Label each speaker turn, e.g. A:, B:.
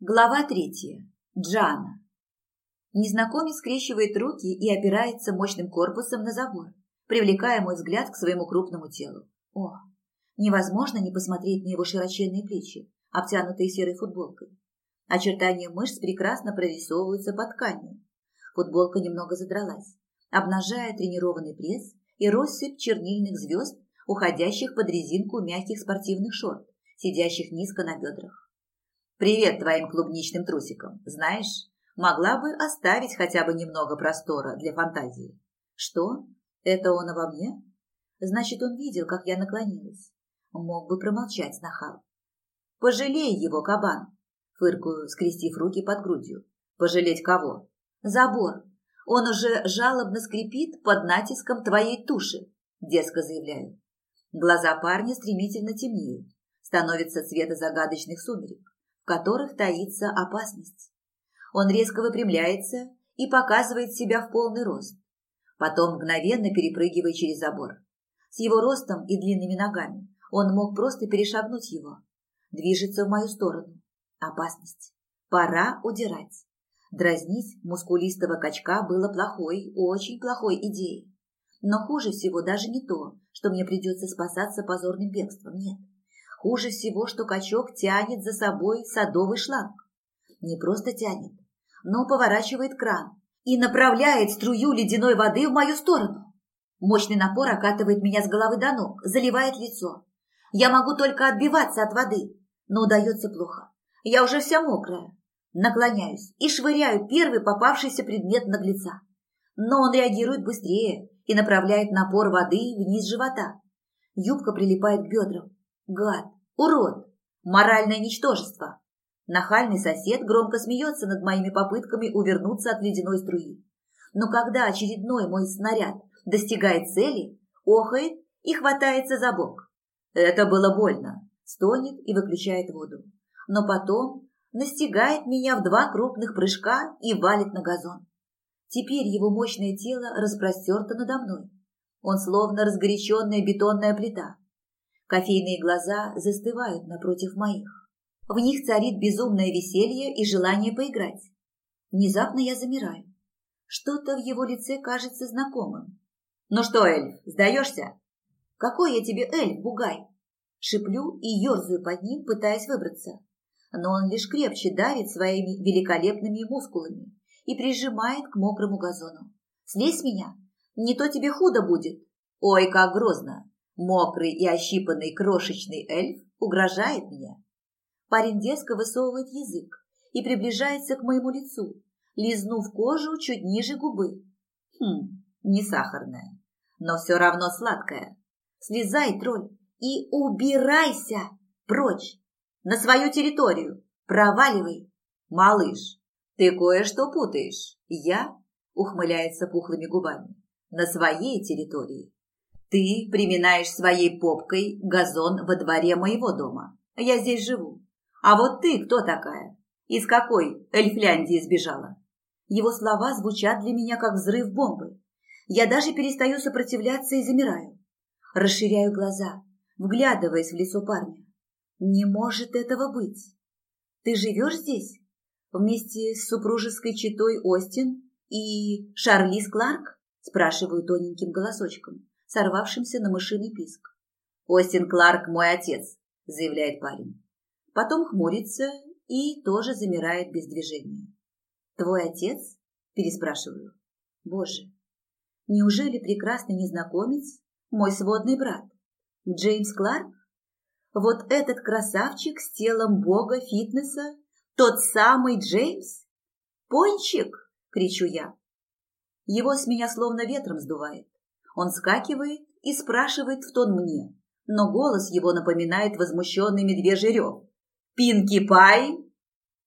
A: Глава третья. Джана. Незнакомец скрещивает руки и опирается мощным корпусом на забор, привлекая мой взгляд к своему крупному телу. О, невозможно не посмотреть на его широченные плечи, обтянутые серой футболкой. Очертания мышц прекрасно прорисовываются под тканью. Футболка немного задралась, обнажая тренированный пресс и россыпь чернильных звезд, уходящих под резинку мягких спортивных шорт, сидящих низко на бедрах. «Привет твоим клубничным трусикам. Знаешь, могла бы оставить хотя бы немного простора для фантазии». «Что? Это он обо мне?» «Значит, он видел, как я наклонилась. Мог бы промолчать нахал». «Пожалей его, кабан!» Фыркую, скрестив руки под грудью. «Пожалеть кого?» «Забор. Он уже жалобно скрипит под натиском твоей туши», дерзко заявляю. Глаза парня стремительно темнеют, становятся цвета загадочных сумерек в которых таится опасность. Он резко выпрямляется и показывает себя в полный рост, потом мгновенно перепрыгивая через забор. С его ростом и длинными ногами он мог просто перешагнуть его. Движется в мою сторону. Опасность. Пора удирать. Дразнить мускулистого качка было плохой, очень плохой идеей. Но хуже всего даже не то, что мне придется спасаться позорным бегством, нет. Хуже всего, что качок тянет за собой садовый шланг. Не просто тянет, но поворачивает кран и направляет струю ледяной воды в мою сторону. Мощный напор окатывает меня с головы до ног, заливает лицо. Я могу только отбиваться от воды, но удается плохо. Я уже вся мокрая. Наклоняюсь и швыряю первый попавшийся предмет наглеца. Но он реагирует быстрее и направляет напор воды вниз живота. Юбка прилипает к бедрам. Гад! Урод! Моральное ничтожество! Нахальный сосед громко смеется над моими попытками увернуться от ледяной струи. Но когда очередной мой снаряд достигает цели, охает и хватается за бок. Это было больно. Стонет и выключает воду. Но потом настигает меня в два крупных прыжка и валит на газон. Теперь его мощное тело распростерто надо мной. Он словно разгоряченная бетонная плита. Кофейные глаза застывают напротив моих. В них царит безумное веселье и желание поиграть. Внезапно я замираю. Что-то в его лице кажется знакомым. «Ну что, эльф, сдаешься?» «Какой я тебе эльф, бугай?» Шиплю и ерзаю под ним, пытаясь выбраться. Но он лишь крепче давит своими великолепными мускулами и прижимает к мокрому газону. «Слезь меня! Не то тебе худо будет!» «Ой, как грозно! Мокрый и ощипанный крошечный эльф угрожает мне. Парень дерзко высовывает язык и приближается к моему лицу, лизнув кожу чуть ниже губы. Хм, не сахарная, но все равно сладкая. Слезай, тролль, и убирайся прочь, на свою территорию, проваливай. Малыш, ты кое-что путаешь. Я, ухмыляется пухлыми губами, на своей территории ты приминаешь своей попкой газон во дворе моего дома. Я здесь живу. А вот ты кто такая? Из какой Эльфляндии сбежала? Его слова звучат для меня как взрыв бомбы. Я даже перестаю сопротивляться и замираю. Расширяю глаза, вглядываясь в лицо парня. Не может этого быть. Ты живешь здесь? Вместе с супружеской четой Остин и Шарлиз Кларк? Спрашиваю тоненьким голосочком сорвавшимся на мышиный писк. «Остин Кларк мой отец», – заявляет парень. Потом хмурится и тоже замирает без движения. «Твой отец?» – переспрашиваю. «Боже, неужели прекрасный незнакомец – мой сводный брат? Джеймс Кларк? Вот этот красавчик с телом бога фитнеса? Тот самый Джеймс? Пончик!» – кричу я. Его с меня словно ветром сдувает. Он скакивает и спрашивает в тон мне, но голос его напоминает возмущенный медвежий рев. «Пинки Пай!»